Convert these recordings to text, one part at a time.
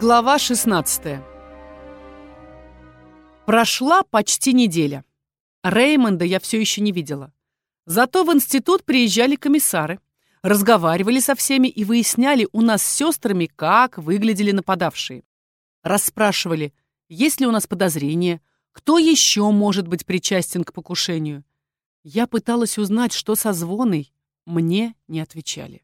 Глава 16 Прошла почти неделя. Реймонда я все еще не видела. Зато в институт приезжали комиссары, разговаривали со всеми и выясняли у нас с сестрами, как выглядели нападавшие. Расспрашивали, есть ли у нас подозрения, кто еще может быть причастен к покушению. Я пыталась узнать, что со звоной. Мне не отвечали.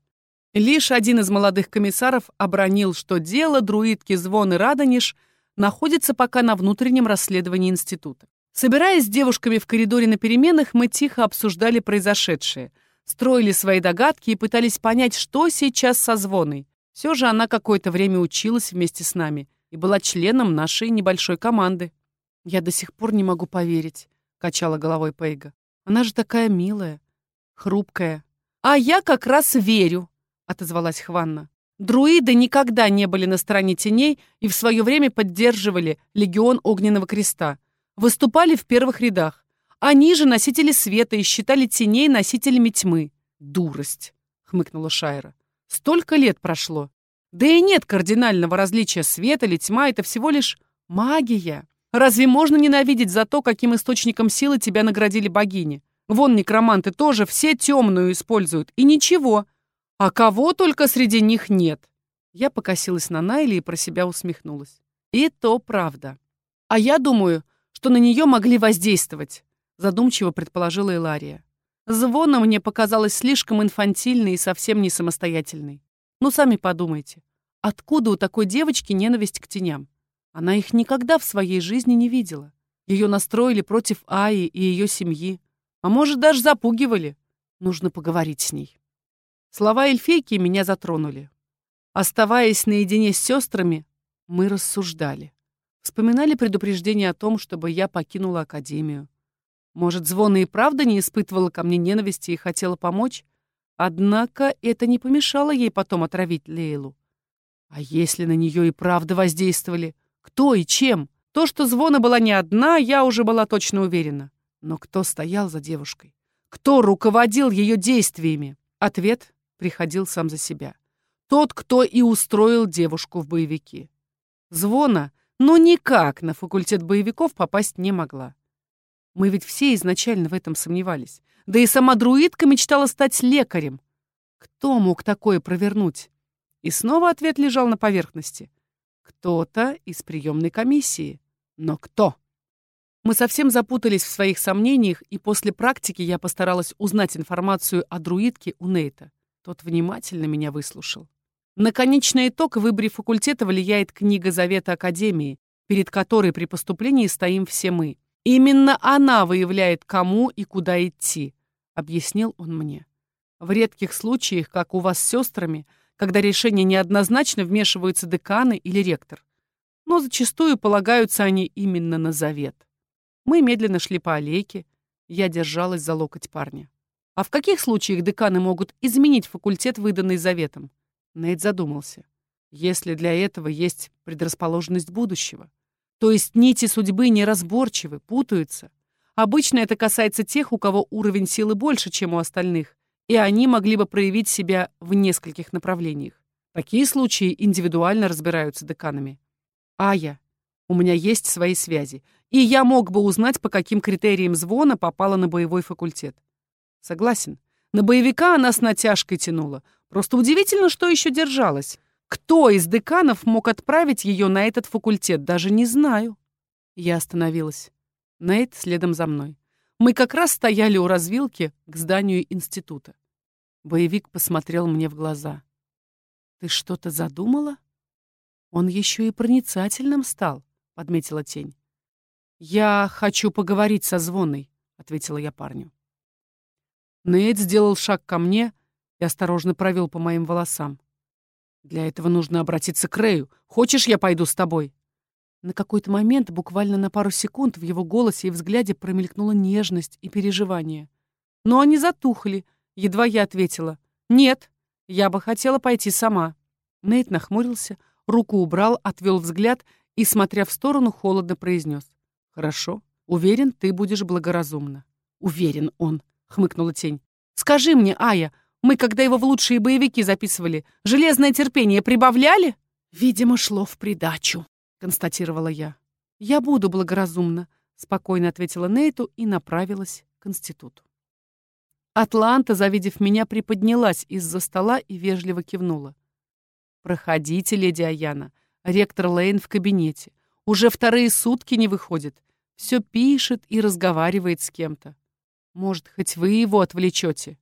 Лишь один из молодых комиссаров обронил, что дело друидки Звоны Радонеж находится пока на внутреннем расследовании института. Собираясь с девушками в коридоре на переменах, мы тихо обсуждали произошедшее, строили свои догадки и пытались понять, что сейчас со Звоной. Все же она какое-то время училась вместе с нами и была членом нашей небольшой команды. «Я до сих пор не могу поверить», — качала головой Пейга. «Она же такая милая, хрупкая». «А я как раз верю», — отозвалась Хванна. «Друиды никогда не были на стороне теней и в свое время поддерживали Легион Огненного Креста. Выступали в первых рядах. Они же носители света и считали теней носителями тьмы». «Дурость», — хмыкнула Шайра. «Столько лет прошло. Да и нет кардинального различия света или тьма, это всего лишь магия. Разве можно ненавидеть за то, каким источником силы тебя наградили богини? Вон некроманты тоже все темную используют, и ничего. А кого только среди них нет. Я покосилась на Найли и про себя усмехнулась. И то правда. А я думаю, что на нее могли воздействовать, задумчиво предположила Илария. Звона мне показалась слишком инфантильной и совсем не самостоятельной. Ну, сами подумайте, откуда у такой девочки ненависть к теням? Она их никогда в своей жизни не видела. Ее настроили против Аи и ее семьи. А может, даже запугивали. Нужно поговорить с ней. Слова эльфейки меня затронули. Оставаясь наедине с сестрами, мы рассуждали. Вспоминали предупреждение о том, чтобы я покинула Академию. Может, Звона и правда не испытывала ко мне ненависти и хотела помочь? Однако это не помешало ей потом отравить Лейлу. А если на нее и правда воздействовали? Кто и чем? То, что Звона была не одна, я уже была точно уверена. Но кто стоял за девушкой? Кто руководил ее действиями? Ответ приходил сам за себя. Тот, кто и устроил девушку в боевики. Звона, но никак на факультет боевиков попасть не могла. Мы ведь все изначально в этом сомневались. Да и сама друидка мечтала стать лекарем. Кто мог такое провернуть? И снова ответ лежал на поверхности. Кто-то из приемной комиссии. Но кто? Мы совсем запутались в своих сомнениях, и после практики я постаралась узнать информацию о друидке у Нейта. Тот внимательно меня выслушал. На конечный итог в выборе факультета влияет книга Завета Академии, перед которой при поступлении стоим все мы. Именно она выявляет, кому и куда идти, объяснил он мне. В редких случаях, как у вас с сестрами, когда решение неоднозначно вмешиваются деканы или ректор. Но зачастую полагаются они именно на завет. Мы медленно шли по аллейке, я держалась за локоть парня. А в каких случаях деканы могут изменить факультет, выданный заветом? Нейт задумался. Если для этого есть предрасположенность будущего. То есть нити судьбы неразборчивы, путаются. Обычно это касается тех, у кого уровень силы больше, чем у остальных, и они могли бы проявить себя в нескольких направлениях. Такие случаи индивидуально разбираются деканами. А я? У меня есть свои связи, и я мог бы узнать, по каким критериям звона попала на боевой факультет. Согласен. На боевика она с натяжкой тянула. Просто удивительно, что еще держалась. Кто из деканов мог отправить ее на этот факультет, даже не знаю. Я остановилась. Нейт следом за мной. Мы как раз стояли у развилки к зданию института. Боевик посмотрел мне в глаза. «Ты что-то задумала?» «Он еще и проницательным стал», — подметила тень. «Я хочу поговорить со Звоной», — ответила я парню. Нейт сделал шаг ко мне и осторожно провел по моим волосам. «Для этого нужно обратиться к Рэю. Хочешь, я пойду с тобой?» На какой-то момент, буквально на пару секунд, в его голосе и взгляде промелькнула нежность и переживание. Но они затухли. Едва я ответила. «Нет, я бы хотела пойти сама». Нейт нахмурился, руку убрал, отвел взгляд и, смотря в сторону, холодно произнес. «Хорошо. Уверен, ты будешь благоразумна». «Уверен он», — хмыкнула тень. «Скажи мне, Ая, мы, когда его в лучшие боевики записывали, железное терпение прибавляли?» «Видимо, шло в придачу», — констатировала я. «Я буду благоразумна», — спокойно ответила Нейту и направилась к институту. Атланта, завидев меня, приподнялась из-за стола и вежливо кивнула. «Проходите, леди Аяна. Ректор Лейн в кабинете. Уже вторые сутки не выходит. Все пишет и разговаривает с кем-то. Может, хоть вы его отвлечете?»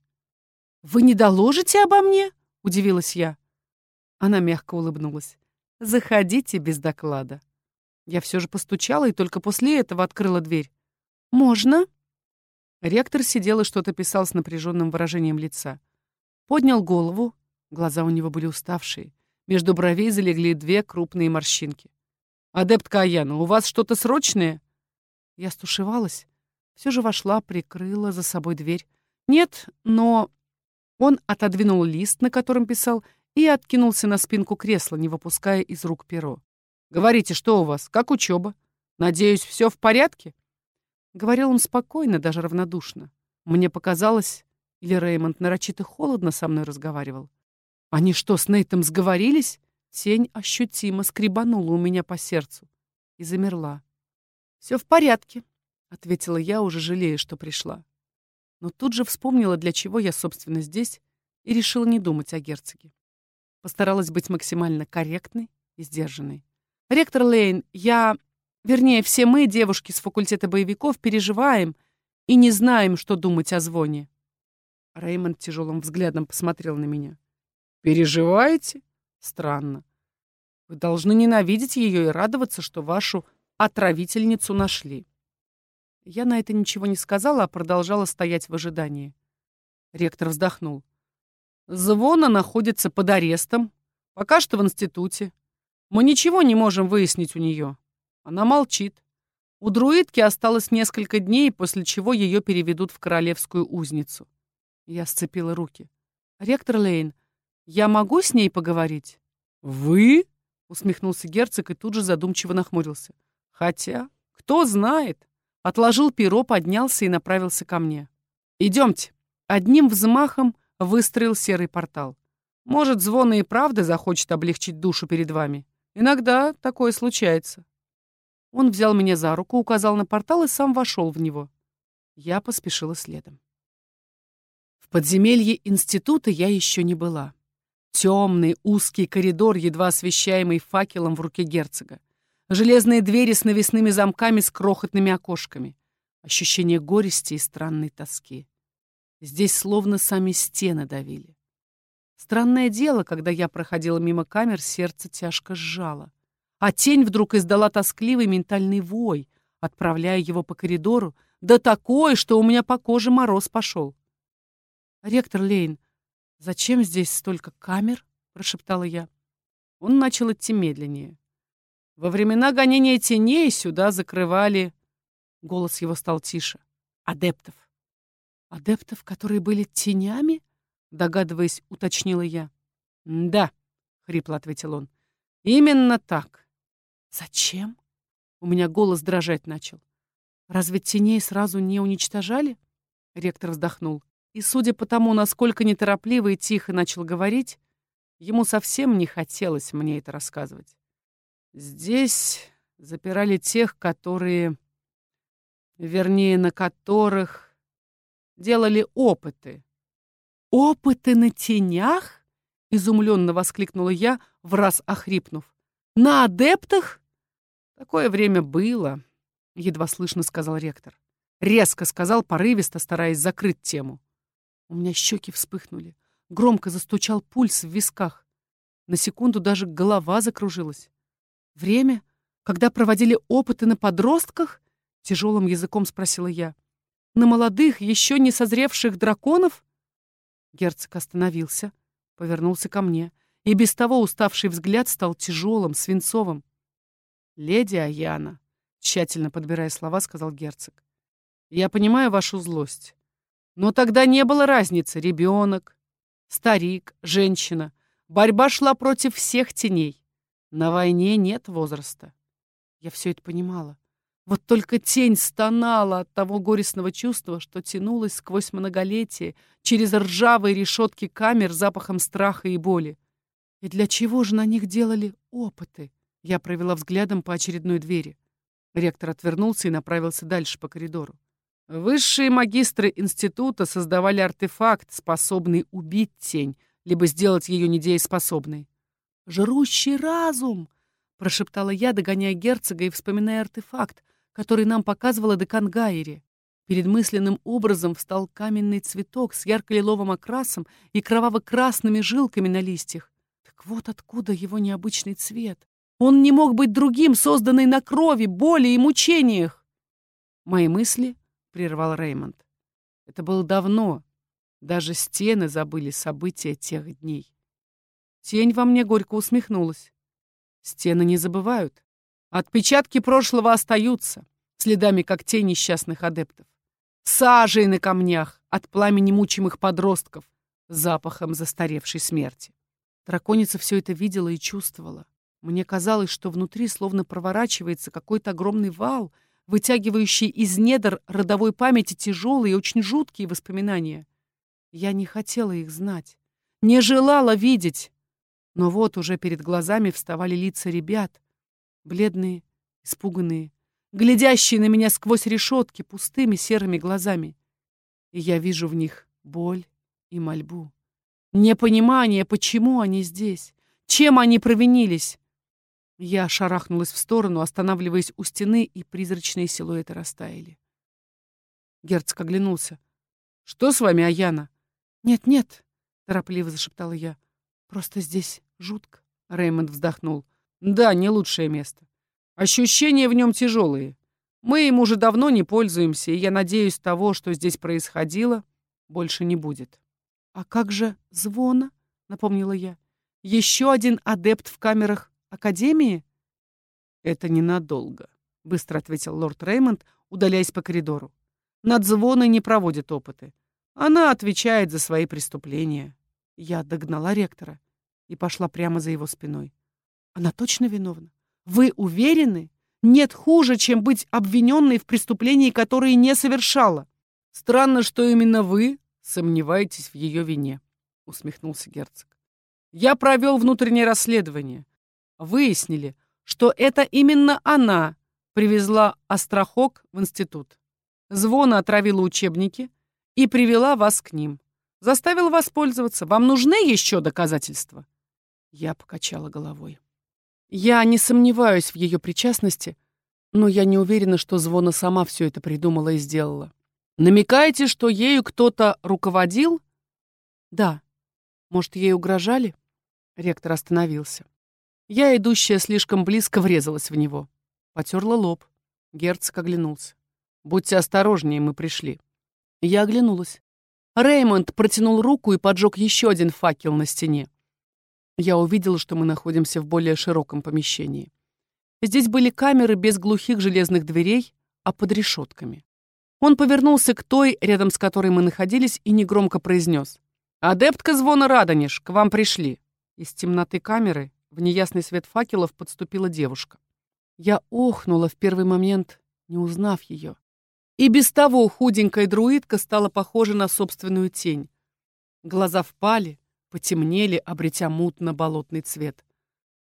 «Вы не доложите обо мне?» — удивилась я. Она мягко улыбнулась. «Заходите без доклада». Я все же постучала и только после этого открыла дверь. «Можно?» Ректор сидел и что-то писал с напряженным выражением лица. Поднял голову, глаза у него были уставшие. Между бровей залегли две крупные морщинки. «Адепт Каяна, у вас что-то срочное?» Я стушевалась, все же вошла, прикрыла за собой дверь. «Нет, но...» Он отодвинул лист, на котором писал, и откинулся на спинку кресла, не выпуская из рук перо. «Говорите, что у вас? Как учеба? Надеюсь, все в порядке?» Говорил он спокойно, даже равнодушно. Мне показалось, или Реймонд нарочито холодно со мной разговаривал. Они что, с Нейтом сговорились? Тень ощутимо скребанула у меня по сердцу и замерла. «Все в порядке», — ответила я, уже жалея, что пришла но тут же вспомнила, для чего я, собственно, здесь, и решила не думать о герцоге. Постаралась быть максимально корректной и сдержанной. «Ректор Лейн, я... Вернее, все мы, девушки с факультета боевиков, переживаем и не знаем, что думать о звоне». Реймонд тяжелым взглядом посмотрел на меня. «Переживаете? Странно. Вы должны ненавидеть ее и радоваться, что вашу отравительницу нашли. Я на это ничего не сказала, а продолжала стоять в ожидании. Ректор вздохнул. Звона находится под арестом. Пока что в институте. Мы ничего не можем выяснить у нее. Она молчит. У друидки осталось несколько дней, после чего ее переведут в королевскую узницу. Я сцепила руки. «Ректор Лейн, я могу с ней поговорить?» «Вы?» — усмехнулся герцог и тут же задумчиво нахмурился. «Хотя, кто знает?» Отложил перо, поднялся и направился ко мне. «Идемте». Одним взмахом выстроил серый портал. «Может, звон и правда захочет облегчить душу перед вами. Иногда такое случается». Он взял меня за руку, указал на портал и сам вошел в него. Я поспешила следом. В подземелье института я еще не была. Темный узкий коридор, едва освещаемый факелом в руке герцога железные двери с навесными замками с крохотными окошками, ощущение горести и странной тоски. Здесь словно сами стены давили. Странное дело, когда я проходила мимо камер, сердце тяжко сжало. А тень вдруг издала тоскливый ментальный вой, отправляя его по коридору, да такой, что у меня по коже мороз пошел. «Ректор Лейн, зачем здесь столько камер?» — прошептала я. Он начал идти медленнее. Во времена гонения теней сюда закрывали... Голос его стал тише. Адептов. Адептов, которые были тенями? Догадываясь, уточнила я. Да, хрипло ответил он. Именно так. Зачем? У меня голос дрожать начал. Разве теней сразу не уничтожали? Ректор вздохнул. И, судя по тому, насколько неторопливо и тихо начал говорить, ему совсем не хотелось мне это рассказывать. Здесь запирали тех, которые, вернее, на которых делали опыты. «Опыты на тенях?» — изумленно воскликнула я, в раз охрипнув. «На адептах?» «Такое время было», — едва слышно сказал ректор. Резко сказал, порывисто, стараясь закрыть тему. У меня щеки вспыхнули. Громко застучал пульс в висках. На секунду даже голова закружилась. Время, когда проводили опыты на подростках? Тяжелым языком спросила я. На молодых, еще не созревших драконов? Герцог остановился, повернулся ко мне, и без того уставший взгляд стал тяжелым, свинцовым. «Леди Аяна», — тщательно подбирая слова, сказал герцог, — «я понимаю вашу злость. Но тогда не было разницы, ребенок, старик, женщина. Борьба шла против всех теней. На войне нет возраста. Я все это понимала. Вот только тень стонала от того горестного чувства, что тянулось сквозь многолетие, через ржавые решетки камер запахом страха и боли. И для чего же на них делали опыты? Я провела взглядом по очередной двери. Ректор отвернулся и направился дальше по коридору. Высшие магистры института создавали артефакт, способный убить тень, либо сделать ее недееспособной. «Жрущий разум!» — прошептала я, догоняя герцога и вспоминая артефакт, который нам показывала декан Гайри. Перед мысленным образом встал каменный цветок с ярко-лиловым окрасом и кроваво-красными жилками на листьях. Так вот откуда его необычный цвет. Он не мог быть другим, созданный на крови, боли и мучениях. Мои мысли прервал Реймонд. Это было давно. Даже стены забыли события тех дней. Тень во мне горько усмехнулась. Стены не забывают. Отпечатки прошлого остаются, следами когтей несчастных адептов. Сажей на камнях от пламени мучимых подростков, запахом застаревшей смерти. Драконица все это видела и чувствовала. Мне казалось, что внутри словно проворачивается какой-то огромный вал, вытягивающий из недр родовой памяти тяжелые и очень жуткие воспоминания. Я не хотела их знать, не желала видеть. Но вот уже перед глазами вставали лица ребят, бледные, испуганные, глядящие на меня сквозь решетки пустыми серыми глазами. И я вижу в них боль и мольбу. Непонимание, почему они здесь, чем они провинились. Я шарахнулась в сторону, останавливаясь у стены, и призрачные силуэты растаяли. Герцог оглянулся. «Что с вами, Аяна?» «Нет-нет», — торопливо зашептала я. «Просто здесь жутко». Реймонд вздохнул. «Да, не лучшее место. Ощущения в нем тяжелые. Мы им уже давно не пользуемся, и я надеюсь, того, что здесь происходило, больше не будет». «А как же звона?» — напомнила я. «Еще один адепт в камерах Академии?» «Это ненадолго», — быстро ответил лорд Реймонд, удаляясь по коридору. «Над звоной не проводит опыты. Она отвечает за свои преступления». Я догнала ректора и пошла прямо за его спиной. «Она точно виновна? Вы уверены? Нет хуже, чем быть обвиненной в преступлении, которое не совершала». «Странно, что именно вы сомневаетесь в ее вине», — усмехнулся герцог. «Я провел внутреннее расследование. Выяснили, что это именно она привезла Острохок в институт. Звона отравила учебники и привела вас к ним. Заставила воспользоваться. Вам нужны еще доказательства?» Я покачала головой. Я не сомневаюсь в ее причастности, но я не уверена, что Звона сама все это придумала и сделала. Намекаете, что ею кто-то руководил? Да. Может, ей угрожали? Ректор остановился. Я, идущая слишком близко, врезалась в него. Потерла лоб. Герцог оглянулся. «Будьте осторожнее, мы пришли». Я оглянулась. Реймонд протянул руку и поджег еще один факел на стене. Я увидела, что мы находимся в более широком помещении. Здесь были камеры без глухих железных дверей, а под решетками. Он повернулся к той, рядом с которой мы находились, и негромко произнес. «Адептка звона Радонеж, к вам пришли». Из темноты камеры в неясный свет факелов подступила девушка. Я охнула в первый момент, не узнав ее. И без того худенькая друидка стала похожа на собственную тень. Глаза впали, потемнели, обретя мутно-болотный цвет.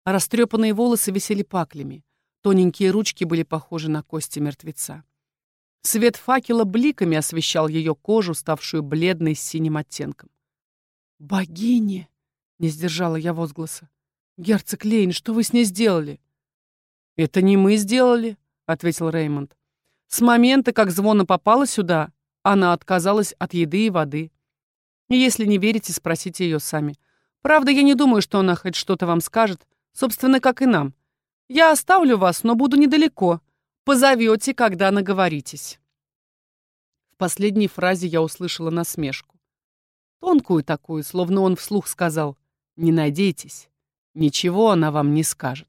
Растрепанные волосы висели паклями. Тоненькие ручки были похожи на кости мертвеца. Свет факела бликами освещал ее кожу, ставшую бледной с синим оттенком. «Богиня!» — не сдержала я возгласа. «Герцог Лейн, что вы с ней сделали?» «Это не мы сделали», — ответил Реймонд. «С момента, как звона попала сюда, она отказалась от еды и воды. Если не верите, спросите ее сами. Правда, я не думаю, что она хоть что-то вам скажет, собственно, как и нам. Я оставлю вас, но буду недалеко. Позовете, когда наговоритесь». В последней фразе я услышала насмешку. Тонкую такую, словно он вслух сказал «Не надейтесь». Ничего она вам не скажет.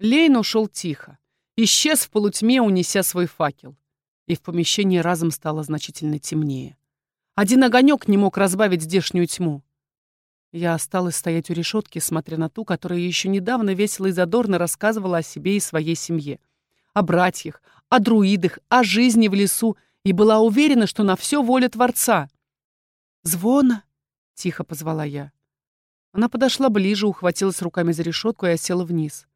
Лейн ушел тихо, исчез в полутьме, унеся свой факел. И в помещении разом стало значительно темнее. Один огонек не мог разбавить здешнюю тьму. Я осталась стоять у решетки, смотря на ту, которая еще недавно весело и задорно рассказывала о себе и своей семье. О братьях, о друидах, о жизни в лесу, и была уверена, что на все воля Творца. «Звона!» — тихо позвала я. Она подошла ближе, ухватилась руками за решетку и осела вниз.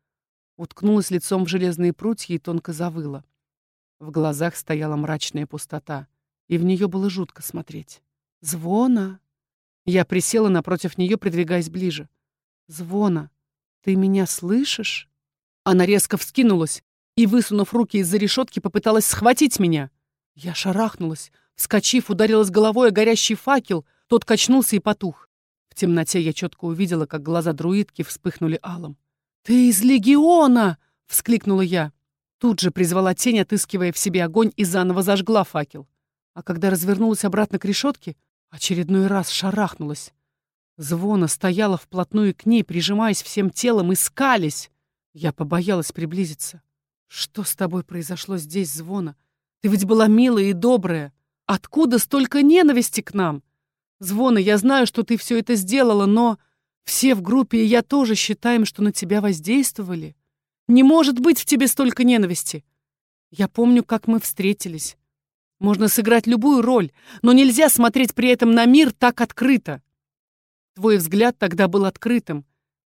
Уткнулась лицом в железные прутья и тонко завыла. В глазах стояла мрачная пустота, и в нее было жутко смотреть. «Звона!» Я присела напротив нее, придвигаясь ближе. «Звона, ты меня слышишь?» Она резко вскинулась и, высунув руки из-за решетки, попыталась схватить меня. Я шарахнулась, вскочив, ударилась головой о горящий факел, тот качнулся и потух. В темноте я четко увидела, как глаза друидки вспыхнули алым. «Ты из легиона!» — вскликнула я. Тут же призвала тень, отыскивая в себе огонь, и заново зажгла факел. А когда развернулась обратно к решетке, очередной раз шарахнулась. Звона стояла вплотную к ней, прижимаясь всем телом и. Я побоялась приблизиться. «Что с тобой произошло здесь, Звона? Ты ведь была милая и добрая. Откуда столько ненависти к нам? Звона, я знаю, что ты все это сделала, но все в группе и я тоже считаем, что на тебя воздействовали. Не может быть в тебе столько ненависти. Я помню, как мы встретились. Можно сыграть любую роль, но нельзя смотреть при этом на мир так открыто. Твой взгляд тогда был открытым.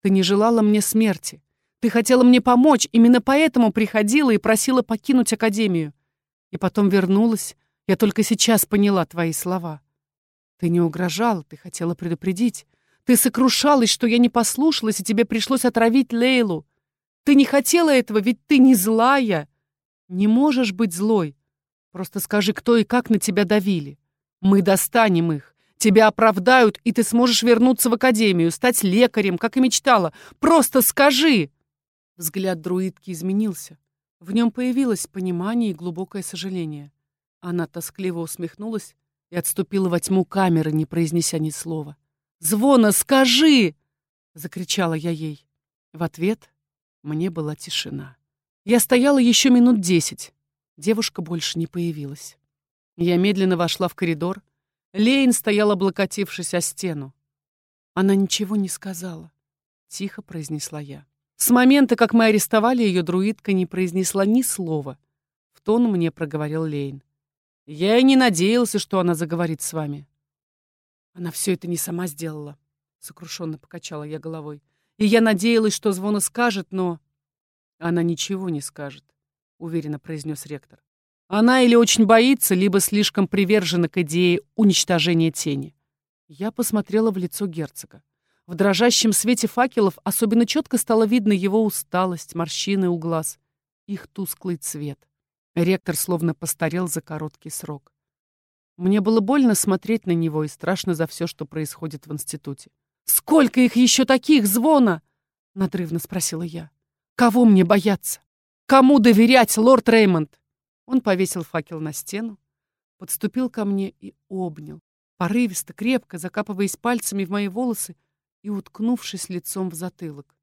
Ты не желала мне смерти. Ты хотела мне помочь, именно поэтому приходила и просила покинуть Академию. И потом вернулась. Я только сейчас поняла твои слова. Ты не угрожала, ты хотела предупредить. Ты сокрушалась, что я не послушалась, и тебе пришлось отравить Лейлу. Ты не хотела этого, ведь ты не злая. Не можешь быть злой. Просто скажи, кто и как на тебя давили. Мы достанем их. Тебя оправдают, и ты сможешь вернуться в академию, стать лекарем, как и мечтала. Просто скажи!» Взгляд друидки изменился. В нем появилось понимание и глубокое сожаление. Она тоскливо усмехнулась и отступила во тьму камеры, не произнеся ни слова. «Звона, скажи!» — закричала я ей. В ответ мне была тишина. Я стояла еще минут десять. Девушка больше не появилась. Я медленно вошла в коридор. Лейн стоял, облокотившись о стену. Она ничего не сказала. Тихо произнесла я. С момента, как мы арестовали ее, друидка не произнесла ни слова. В тон мне проговорил Лейн. Я и не надеялся, что она заговорит с вами. Она все это не сама сделала. Сокрушенно покачала я головой. И я надеялась, что Звона скажет, но... Она ничего не скажет, уверенно произнес ректор. Она или очень боится, либо слишком привержена к идее уничтожения тени. Я посмотрела в лицо герцога. В дрожащем свете факелов особенно четко стало видно его усталость, морщины у глаз, их тусклый цвет. Ректор словно постарел за короткий срок. Мне было больно смотреть на него и страшно за все, что происходит в институте. «Сколько их еще таких, звона?» — надрывно спросила я. «Кого мне бояться? Кому доверять, лорд Реймонд?» Он повесил факел на стену, подступил ко мне и обнял, порывисто, крепко, закапываясь пальцами в мои волосы и уткнувшись лицом в затылок.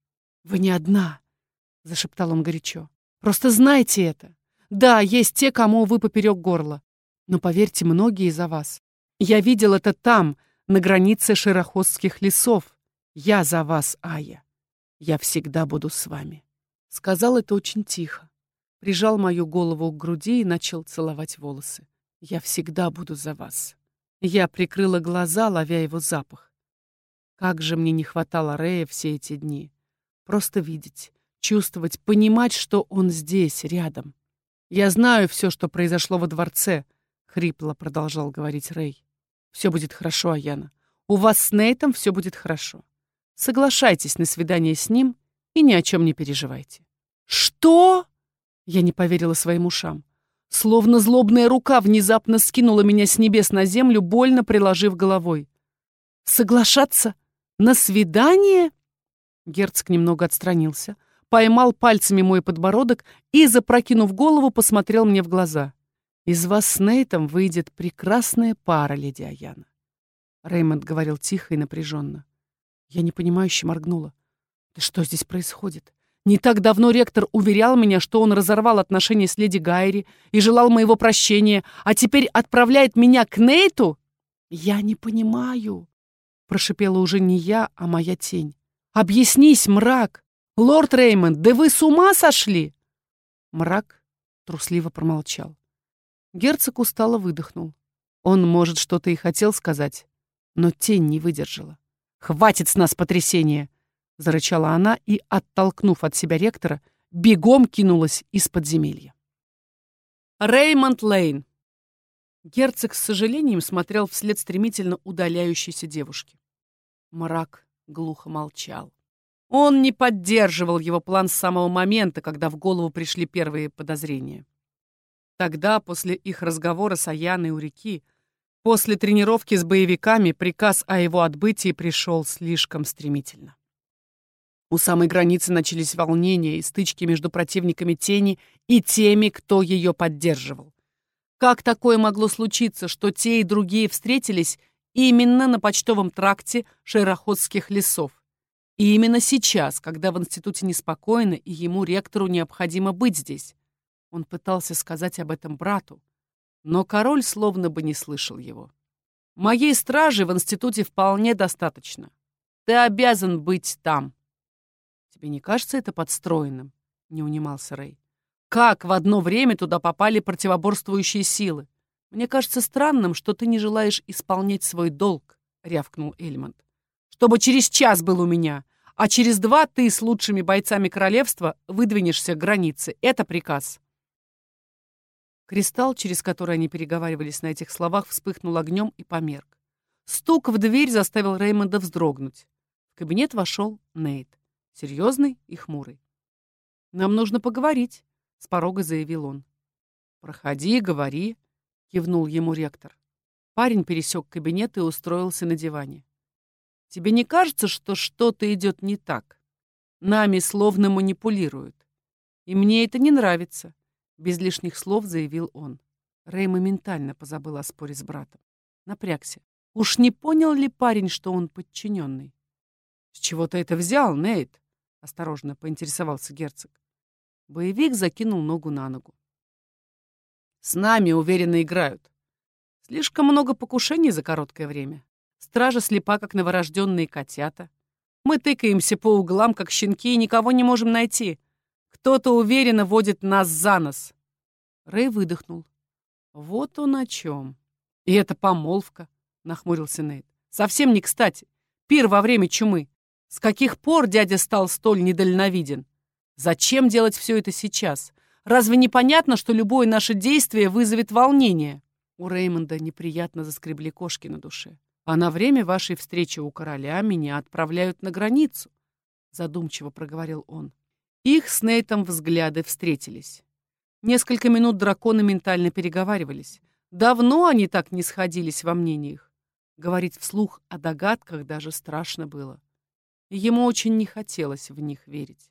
«Вы не одна!» — зашептал он горячо. «Просто знайте это! Да, есть те, кому вы поперек горла. Но поверьте, многие из вас. Я видел это там, на границе шерохостских лесов. Я за вас, Ая. Я всегда буду с вами. Сказал это очень тихо. Прижал мою голову к груди и начал целовать волосы. Я всегда буду за вас. Я прикрыла глаза, ловя его запах. Как же мне не хватало Рея все эти дни. Просто видеть, чувствовать, понимать, что он здесь, рядом. Я знаю все, что произошло во дворце, — хрипло продолжал говорить Рэй. Все будет хорошо, Аяна. У вас с Нейтом все будет хорошо. Соглашайтесь на свидание с ним и ни о чем не переживайте. Что? Я не поверила своим ушам. Словно злобная рука внезапно скинула меня с небес на землю, больно приложив головой. Соглашаться на свидание? Герцог немного отстранился, поймал пальцами мой подбородок и, запрокинув голову, посмотрел мне в глаза. Из вас с Нейтом выйдет прекрасная пара, леди Аяна. Реймонд говорил тихо и напряженно. Я непонимающе моргнула. Да что здесь происходит? Не так давно ректор уверял меня, что он разорвал отношения с леди Гайри и желал моего прощения, а теперь отправляет меня к Нейту? Я не понимаю, прошипела уже не я, а моя тень. Объяснись, мрак! Лорд Реймонд, да вы с ума сошли? Мрак трусливо промолчал. Герцог устало выдохнул. Он, может, что-то и хотел сказать, но тень не выдержала. «Хватит с нас потрясения!» — зарычала она и, оттолкнув от себя ректора, бегом кинулась из подземелья. Реймонд Лейн. Герцог с сожалением смотрел вслед стремительно удаляющейся девушки. Мрак глухо молчал. Он не поддерживал его план с самого момента, когда в голову пришли первые подозрения. Тогда, после их разговора с Аяной у реки, после тренировки с боевиками, приказ о его отбытии пришел слишком стремительно. У самой границы начались волнения и стычки между противниками тени и теми, кто ее поддерживал. Как такое могло случиться, что те и другие встретились именно на почтовом тракте Шерохотских лесов? И именно сейчас, когда в институте неспокойно, и ему, ректору, необходимо быть здесь. Он пытался сказать об этом брату, но король словно бы не слышал его. «Моей стражи в институте вполне достаточно. Ты обязан быть там». «Тебе не кажется это подстроенным?» — не унимался Рэй. «Как в одно время туда попали противоборствующие силы? Мне кажется странным, что ты не желаешь исполнять свой долг», — рявкнул Эльмонд. «Чтобы через час был у меня, а через два ты с лучшими бойцами королевства выдвинешься к границе. Это приказ. Кристалл, через который они переговаривались на этих словах, вспыхнул огнем и померк. Стук в дверь заставил Реймонда вздрогнуть. В кабинет вошел Нейт, серьезный и хмурый. «Нам нужно поговорить», — с порога заявил он. «Проходи, говори», — кивнул ему ректор. Парень пересек кабинет и устроился на диване. Тебе не кажется, что что-то идет не так? Нами словно манипулируют. И мне это не нравится, без лишних слов заявил он. Рэй моментально позабыл о споре с братом. Напрягся. Уж не понял ли парень, что он подчиненный? Чего ты это взял, Нейт? Осторожно поинтересовался герцог. Боевик закинул ногу на ногу. С нами уверенно играют. Слишком много покушений за короткое время. Стража слепа, как новорожденные котята. Мы тыкаемся по углам, как щенки, и никого не можем найти. Кто-то уверенно водит нас за нос. Рэй выдохнул. Вот он о чем. И это помолвка, нахмурился Нейт. Совсем не кстати. Пир во время чумы. С каких пор дядя стал столь недальновиден? Зачем делать все это сейчас? Разве не понятно, что любое наше действие вызовет волнение? У Реймонда неприятно заскребли кошки на душе. А на время вашей встречи у короля меня отправляют на границу, задумчиво проговорил он. Их с Нейтом взгляды встретились. Несколько минут драконы ментально переговаривались. Давно они так не сходились во мнениях. Говорить вслух о догадках даже страшно было. Ему очень не хотелось в них верить.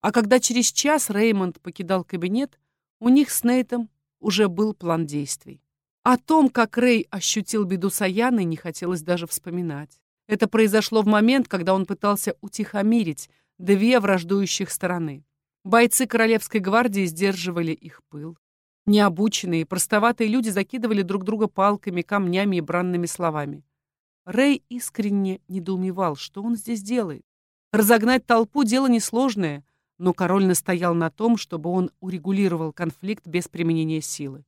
А когда через час Реймонд покидал кабинет, у них с Нейтом уже был план действий. О том, как Рэй ощутил беду с Аяной, не хотелось даже вспоминать. Это произошло в момент, когда он пытался утихомирить две враждующих стороны. Бойцы Королевской гвардии сдерживали их пыл. Необученные, простоватые люди закидывали друг друга палками, камнями и бранными словами. Рэй искренне недоумевал, что он здесь делает. Разогнать толпу — дело несложное, но король настоял на том, чтобы он урегулировал конфликт без применения силы.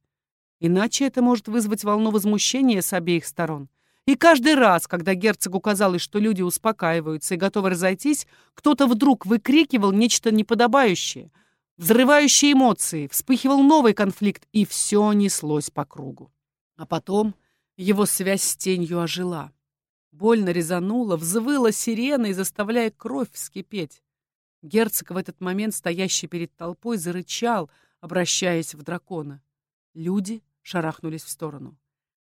Иначе это может вызвать волну возмущения с обеих сторон. И каждый раз, когда герцогу казалось, что люди успокаиваются и готовы разойтись, кто-то вдруг выкрикивал нечто неподобающее, взрывающее эмоции, вспыхивал новый конфликт, и все неслось по кругу. А потом его связь с тенью ожила. Больно резанула, взвыла сиреной, заставляя кровь вскипеть. Герцог в этот момент, стоящий перед толпой, зарычал, обращаясь в дракона. Люди шарахнулись в сторону.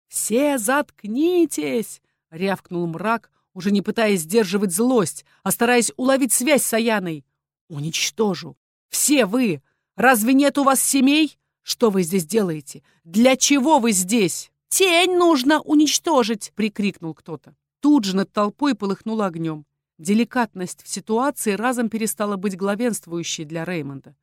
«Все заткнитесь!» — рявкнул мрак, уже не пытаясь сдерживать злость, а стараясь уловить связь с Аяной. «Уничтожу! Все вы! Разве нет у вас семей? Что вы здесь делаете? Для чего вы здесь? Тень нужно уничтожить!» — прикрикнул кто-то. Тут же над толпой полыхнуло огнем. Деликатность в ситуации разом перестала быть главенствующей для Реймонда.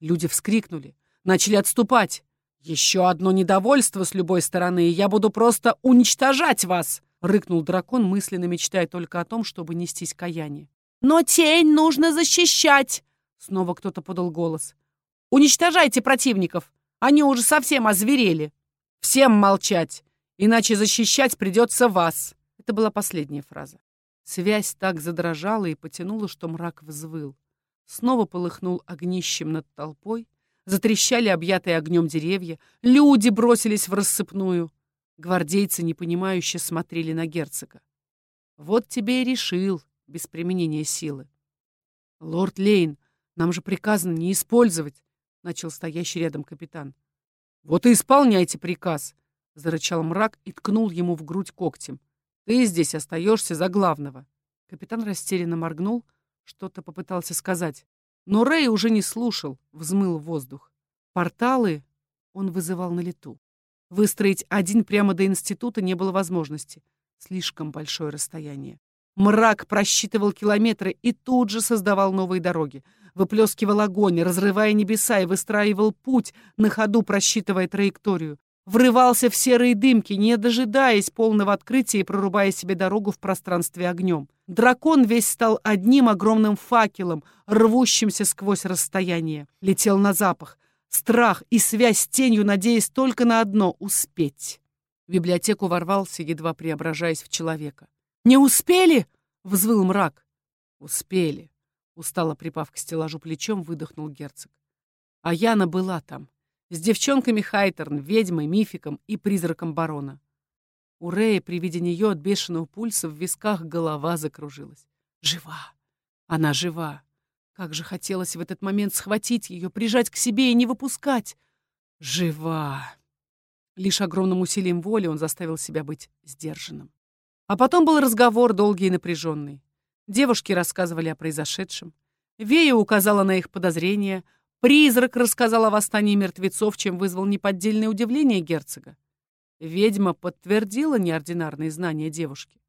Люди вскрикнули, начали отступать. «Еще одно недовольство с любой стороны, и я буду просто уничтожать вас!» — рыкнул дракон, мысленно мечтая только о том, чтобы нестись каяние. «Но тень нужно защищать!» — снова кто-то подал голос. «Уничтожайте противников! Они уже совсем озверели! Всем молчать, иначе защищать придется вас!» Это была последняя фраза. Связь так задрожала и потянула, что мрак взвыл. Снова полыхнул огнищем над толпой, затрещали объятые огнем деревья, люди бросились в рассыпную. Гвардейцы, непонимающе, смотрели на герцога. Вот тебе и решил, без применения силы. «Лорд Лейн, нам же приказано не использовать», — начал стоящий рядом капитан. «Вот и исполняйте приказ», — зарычал мрак и ткнул ему в грудь когтем. «Ты здесь остаешься за главного». Капитан растерянно моргнул, что-то попытался сказать. Но Рэй уже не слушал, взмыл воздух. Порталы он вызывал на лету. Выстроить один прямо до института не было возможности. Слишком большое расстояние. Мрак просчитывал километры и тут же создавал новые дороги. Выплескивал огонь, разрывая небеса и выстраивал путь, на ходу просчитывая траекторию. Врывался в серые дымки, не дожидаясь полного открытия и прорубая себе дорогу в пространстве огнем. Дракон весь стал одним огромным факелом, рвущимся сквозь расстояние. Летел на запах. Страх и связь с тенью, надеясь только на одно — успеть. В библиотеку ворвался, едва преображаясь в человека. «Не успели?» — взвыл мрак. «Успели», — устало припав к стеллажу плечом, выдохнул герцог. А Яна была там, с девчонками Хайтерн, ведьмой, мификом и призраком барона. У Рэя при виде нее от бешеного пульса в висках голова закружилась. Жива! Она жива! Как же хотелось в этот момент схватить ее, прижать к себе и не выпускать! Жива! Лишь огромным усилием воли он заставил себя быть сдержанным. А потом был разговор долгий и напряженный. Девушки рассказывали о произошедшем. Вея указала на их подозрения. Призрак рассказал о восстании мертвецов, чем вызвал неподдельное удивление герцога. Ведьма подтвердила неординарные знания девушки.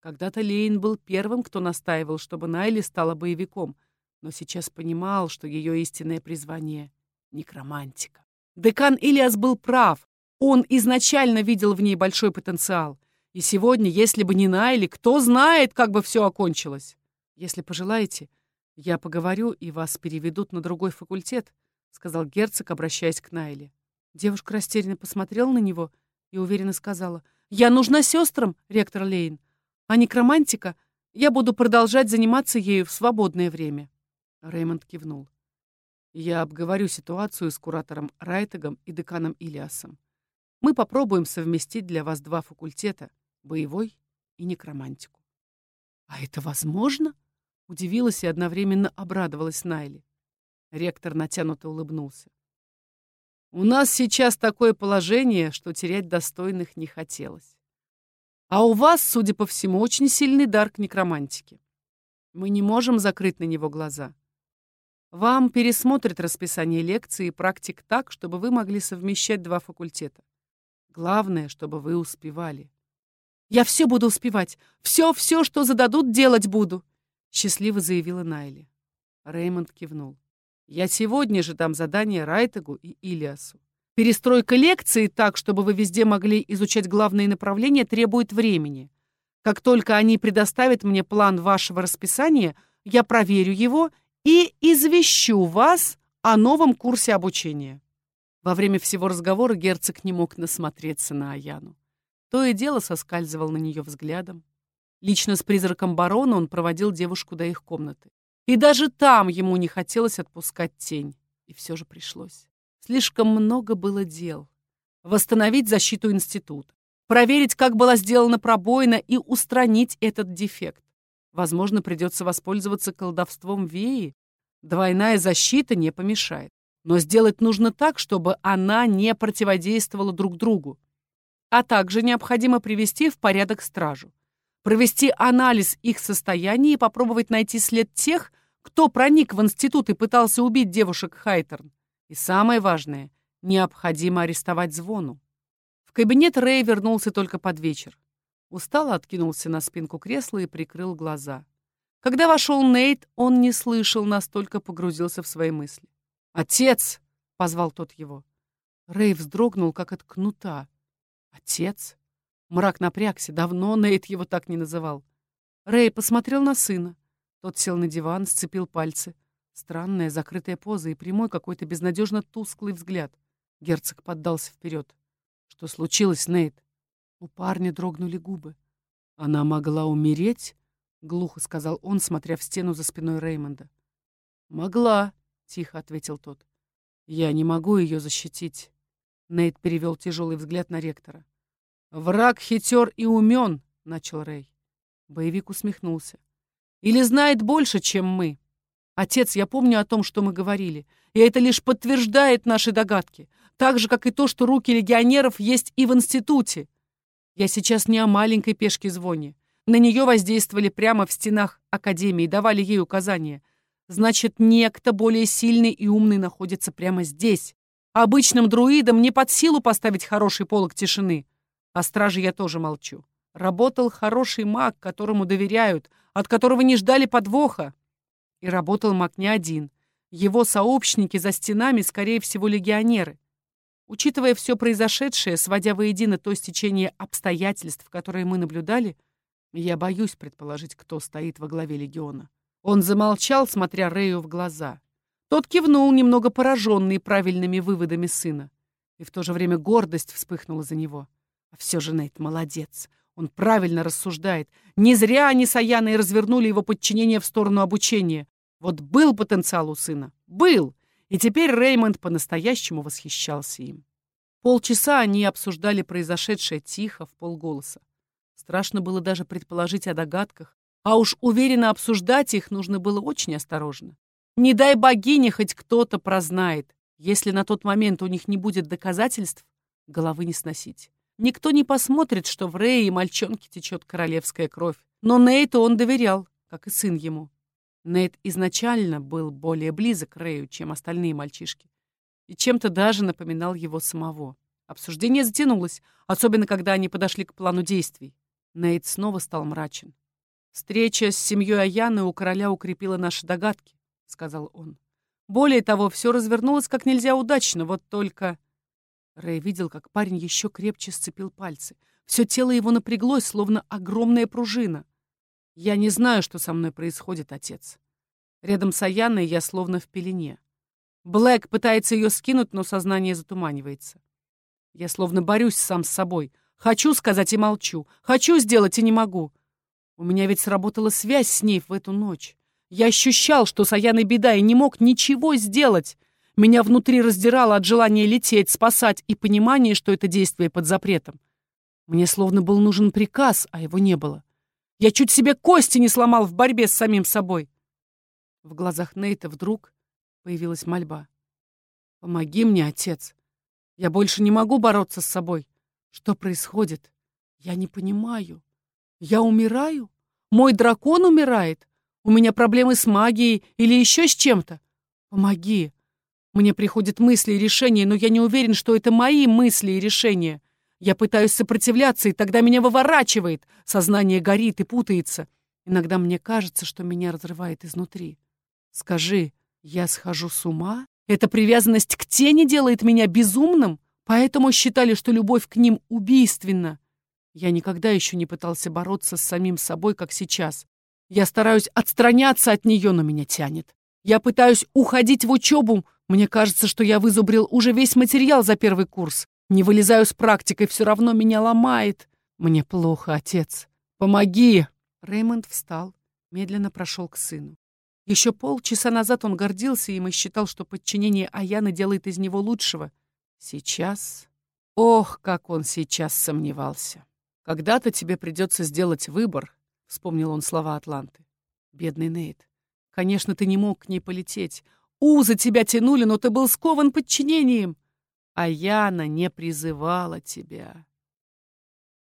Когда-то Лейн был первым, кто настаивал, чтобы Найли стала боевиком, но сейчас понимал, что ее истинное призвание — некромантика. Декан Илиас был прав. Он изначально видел в ней большой потенциал — и сегодня, если бы не Найли, кто знает, как бы все окончилось. Если пожелаете, я поговорю, и вас переведут на другой факультет, сказал герцог, обращаясь к Найли. Девушка растерянно посмотрела на него и уверенно сказала, «Я нужна сестрам, ректор Лейн, а некромантика я буду продолжать заниматься ею в свободное время». Реймонд кивнул. «Я обговорю ситуацию с куратором Райтегом и деканом Илиасом. Мы попробуем совместить для вас два факультета — боевой и некромантику. «А это возможно?» — удивилась и одновременно обрадовалась Найли. Ректор натянуто улыбнулся. «У нас сейчас такое положение, что терять достойных не хотелось. А у вас, судя по всему, очень сильный дар к некромантике. Мы не можем закрыть на него глаза. Вам пересмотрят расписание лекций и практик так, чтобы вы могли совмещать два факультета. Главное, чтобы вы успевали. Я все буду успевать. Все-все, что зададут, делать буду», — счастливо заявила Найли. Реймонд кивнул. «Я сегодня же дам задание Райтегу и Илиасу. Перестройка лекции так, чтобы вы везде могли изучать главные направления, требует времени. Как только они предоставят мне план вашего расписания, я проверю его и извещу вас о новом курсе обучения». Во время всего разговора герцог не мог насмотреться на Аяну. То и дело соскальзывал на нее взглядом. Лично с призраком барона он проводил девушку до их комнаты. И даже там ему не хотелось отпускать тень. И все же пришлось. Слишком много было дел. Восстановить защиту института, проверить, как была сделана пробоина и устранить этот дефект. Возможно, придется воспользоваться колдовством Веи. Двойная защита не помешает. Но сделать нужно так, чтобы она не противодействовала друг другу а также необходимо привести в порядок стражу, провести анализ их состояния и попробовать найти след тех, кто проник в институт и пытался убить девушек Хайтерн. И самое важное, необходимо арестовать Звону. В кабинет Рэй вернулся только под вечер. Устало откинулся на спинку кресла и прикрыл глаза. Когда вошел Нейт, он не слышал, настолько погрузился в свои мысли. «Отец!» — позвал тот его. Рэй вздрогнул, как от кнута. Отец? Мрак напрягся, давно Нейт его так не называл. Рэй посмотрел на сына. Тот сел на диван, сцепил пальцы. Странная закрытая поза и прямой какой-то безнадежно тусклый взгляд. Герцог поддался вперед. Что случилось, Нейт? У парня дрогнули губы. Она могла умереть? — глухо сказал он, смотря в стену за спиной Реймонда. «Могла», — тихо ответил тот. «Я не могу ее защитить». Нейт перевел тяжелый взгляд на ректора. «Враг хитер и умен», — начал Рэй. Боевик усмехнулся. «Или знает больше, чем мы. Отец, я помню о том, что мы говорили, и это лишь подтверждает наши догадки, так же, как и то, что руки легионеров есть и в институте. Я сейчас не о маленькой пешке звоне. На нее воздействовали прямо в стенах Академии, давали ей указания. Значит, некто более сильный и умный находится прямо здесь. Обычным друидам не под силу поставить хороший полог тишины. О страже я тоже молчу. Работал хороший маг, которому доверяют, от которого не ждали подвоха. И работал маг не один. Его сообщники за стенами, скорее всего, легионеры. Учитывая все произошедшее, сводя воедино то стечение обстоятельств, которые мы наблюдали, я боюсь предположить, кто стоит во главе легиона. Он замолчал, смотря Рэю в глаза. Тот кивнул, немного пораженный правильными выводами сына. И в то же время гордость вспыхнула за него. А все же Нейт молодец. Он правильно рассуждает. Не зря они с Аяной развернули его подчинение в сторону обучения. Вот был потенциал у сына. Был. И теперь Реймонд по-настоящему восхищался им. Полчаса они обсуждали произошедшее тихо, в полголоса. Страшно было даже предположить о догадках, а уж уверенно обсуждать их нужно было очень осторожно. Не дай богине, хоть кто-то прознает. Если на тот момент у них не будет доказательств, головы не сносить. Никто не посмотрит, что в Рее и мальчонке течет королевская кровь. Но Нейту он доверял, как и сын ему. Нейт изначально был более близок к Рэю, чем остальные мальчишки, и чем-то даже напоминал его самого. Обсуждение затянулось, особенно когда они подошли к плану действий. Нейт снова стал мрачен. «Встреча с семьей Аяны у короля укрепила наши догадки», — сказал он. «Более того, все развернулось как нельзя удачно, вот только...» Рэй видел, как парень еще крепче сцепил пальцы. Все тело его напряглось, словно огромная пружина. Я не знаю, что со мной происходит, отец. Рядом с Аяной я словно в пелене. Блэк пытается ее скинуть, но сознание затуманивается. Я словно борюсь сам с собой. Хочу сказать и молчу. Хочу сделать и не могу. У меня ведь сработала связь с ней в эту ночь. Я ощущал, что с Аяной беда, и не мог ничего сделать. Меня внутри раздирало от желания лететь, спасать и понимания, что это действие под запретом. Мне словно был нужен приказ, а его не было. Я чуть себе кости не сломал в борьбе с самим собой. В глазах Нейта вдруг появилась мольба. «Помоги мне, отец. Я больше не могу бороться с собой. Что происходит? Я не понимаю. Я умираю? Мой дракон умирает? У меня проблемы с магией или еще с чем-то? Помоги. Мне приходят мысли и решения, но я не уверен, что это мои мысли и решения. Я пытаюсь сопротивляться, и тогда меня выворачивает. Сознание горит и путается. Иногда мне кажется, что меня разрывает изнутри. Скажи, я схожу с ума? Эта привязанность к тени делает меня безумным? Поэтому считали, что любовь к ним убийственна. Я никогда еще не пытался бороться с самим собой, как сейчас. Я стараюсь отстраняться от нее, но меня тянет. Я пытаюсь уходить в учебу. Мне кажется, что я вызубрил уже весь материал за первый курс. Не вылезаю с практикой, все равно меня ломает. Мне плохо, отец. Помоги!» Реймонд встал, медленно прошел к сыну. Еще полчаса назад он гордился им и считал, что подчинение Аяны делает из него лучшего. Сейчас... Ох, как он сейчас сомневался. «Когда-то тебе придется сделать выбор», — вспомнил он слова Атланты. «Бедный Нейт. Конечно, ты не мог к ней полететь. Узы тебя тянули, но ты был скован подчинением а Яна не призывала тебя.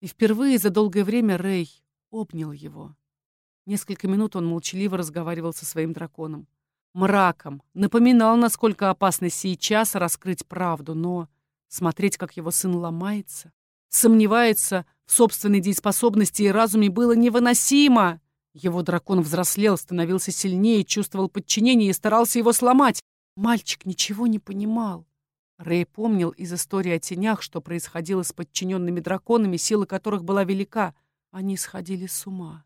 И впервые за долгое время Рэй обнял его. Несколько минут он молчаливо разговаривал со своим драконом. Мраком напоминал, насколько опасно сейчас раскрыть правду, но смотреть, как его сын ломается, сомневается в собственной дееспособности и разуме, было невыносимо. Его дракон взрослел, становился сильнее, чувствовал подчинение и старался его сломать. Мальчик ничего не понимал. Рэй помнил из истории о тенях, что происходило с подчиненными драконами, сила которых была велика. Они сходили с ума.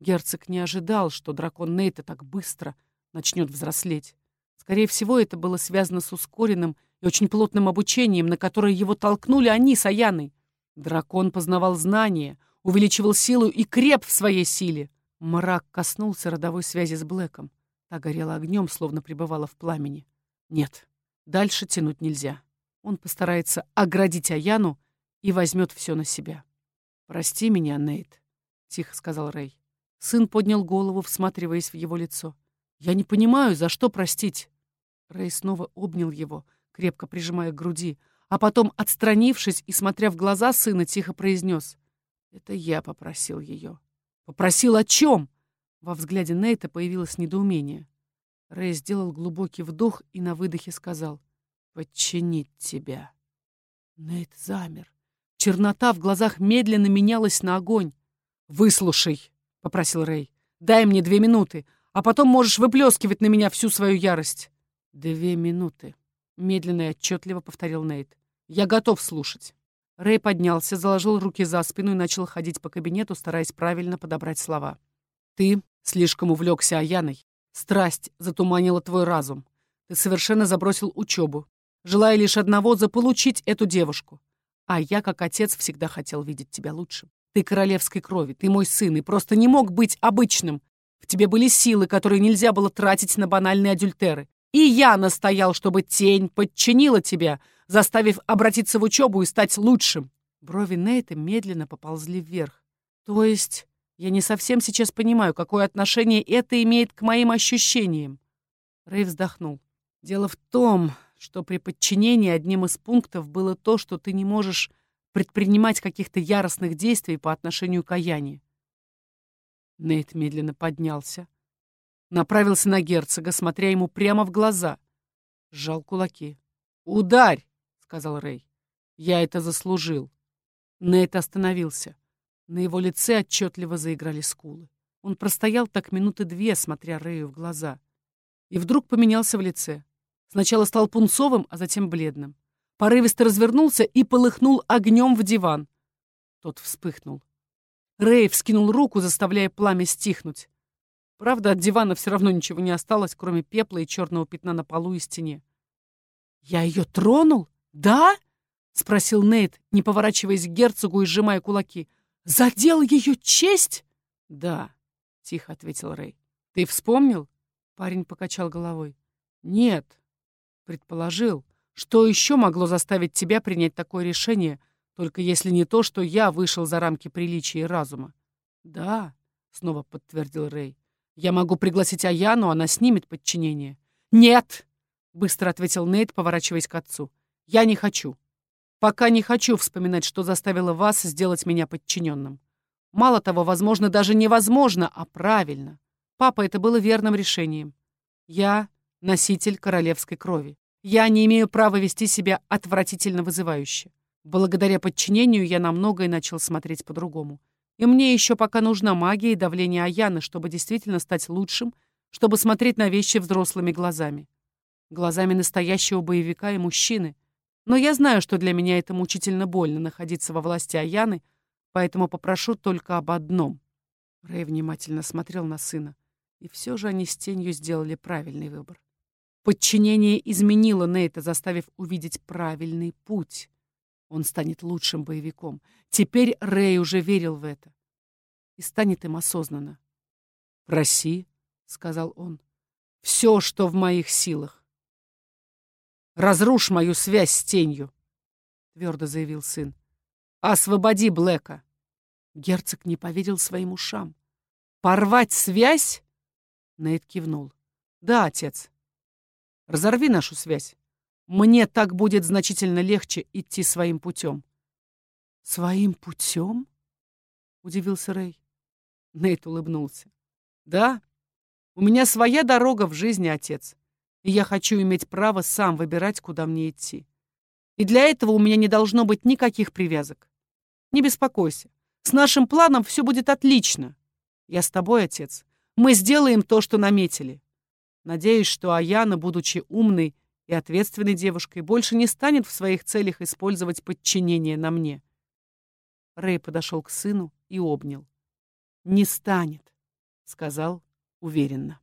Герцог не ожидал, что дракон Нейта так быстро начнет взрослеть. Скорее всего, это было связано с ускоренным и очень плотным обучением, на которое его толкнули они с Аяной. Дракон познавал знания, увеличивал силу и креп в своей силе. Мрак коснулся родовой связи с Блэком. Та горела огнем, словно пребывала в пламени. Нет, дальше тянуть нельзя. Он постарается оградить Аяну и возьмет все на себя. «Прости меня, Нейт», — тихо сказал Рэй. Сын поднял голову, всматриваясь в его лицо. «Я не понимаю, за что простить?» Рэй снова обнял его, крепко прижимая к груди, а потом, отстранившись и смотря в глаза сына, тихо произнес. «Это я попросил ее». «Попросил о чем?» Во взгляде Нейта появилось недоумение. Рэй сделал глубокий вдох и на выдохе сказал «Подчинить тебя». Нейт замер. Чернота в глазах медленно менялась на огонь. «Выслушай», — попросил Рэй. «Дай мне две минуты, а потом можешь выплескивать на меня всю свою ярость». «Две минуты», — медленно и отчетливо повторил Нейт. «Я готов слушать». Рэй поднялся, заложил руки за спину и начал ходить по кабинету, стараясь правильно подобрать слова. «Ты слишком увлекся Аяной. Страсть затуманила твой разум. Ты совершенно забросил учебу, желая лишь одного — заполучить эту девушку. А я, как отец, всегда хотел видеть тебя лучшим. Ты королевской крови, ты мой сын, и просто не мог быть обычным. В тебе были силы, которые нельзя было тратить на банальные адюльтеры. И я настоял, чтобы тень подчинила тебя, заставив обратиться в учебу и стать лучшим. Брови Нейта медленно поползли вверх. То есть я не совсем сейчас понимаю, какое отношение это имеет к моим ощущениям. Рэй вздохнул. Дело в том, что при подчинении одним из пунктов было то, что ты не можешь предпринимать каких-то яростных действий по отношению к Аяне. Нейт медленно поднялся, направился на герцога, смотря ему прямо в глаза. Сжал кулаки. «Ударь!» — сказал Рэй. «Я это заслужил». Нейт остановился. На его лице отчетливо заиграли скулы. Он простоял так минуты две, смотря Рэю в глаза. И вдруг поменялся в лице. Сначала стал пунцовым, а затем бледным. Порывисто развернулся и полыхнул огнем в диван. Тот вспыхнул. Рэй вскинул руку, заставляя пламя стихнуть. Правда, от дивана все равно ничего не осталось, кроме пепла и черного пятна на полу и стене. «Я ее тронул? Да?» — спросил Нейт, не поворачиваясь к герцогу и сжимая кулаки. «Задел ее честь?» «Да», — тихо ответил Рэй. «Ты вспомнил?» Парень покачал головой. «Нет», — предположил. «Что еще могло заставить тебя принять такое решение, только если не то, что я вышел за рамки приличия и разума?» «Да», — снова подтвердил Рэй. «Я могу пригласить Аяну, она снимет подчинение». «Нет!» — быстро ответил Нейт, поворачиваясь к отцу. «Я не хочу. Пока не хочу вспоминать, что заставило вас сделать меня подчиненным. Мало того, возможно, даже невозможно, а правильно. Папа, это было верным решением. Я — носитель королевской крови. Я не имею права вести себя отвратительно вызывающе. Благодаря подчинению я на многое начал смотреть по-другому. И мне еще пока нужна магия и давление Аяны, чтобы действительно стать лучшим, чтобы смотреть на вещи взрослыми глазами. Глазами настоящего боевика и мужчины — но я знаю, что для меня это мучительно больно находиться во власти Аяны, поэтому попрошу только об одном. Рэй внимательно смотрел на сына, и все же они с тенью сделали правильный выбор. Подчинение изменило Нейта, заставив увидеть правильный путь. Он станет лучшим боевиком. Теперь Рэй уже верил в это. И станет им осознанно. «Проси», — сказал он, — «все, что в моих силах. Разрушь мою связь с тенью, — твердо заявил сын. Освободи Блэка. Герцог не поверил своим ушам. Порвать связь? Нейт кивнул. Да, отец. Разорви нашу связь. Мне так будет значительно легче идти своим путем. Своим путем? Удивился Рэй. Нейт улыбнулся. Да, у меня своя дорога в жизни, отец и я хочу иметь право сам выбирать, куда мне идти. И для этого у меня не должно быть никаких привязок. Не беспокойся. С нашим планом все будет отлично. Я с тобой, отец. Мы сделаем то, что наметили. Надеюсь, что Аяна, будучи умной и ответственной девушкой, больше не станет в своих целях использовать подчинение на мне. Рэй подошел к сыну и обнял. «Не станет», — сказал уверенно.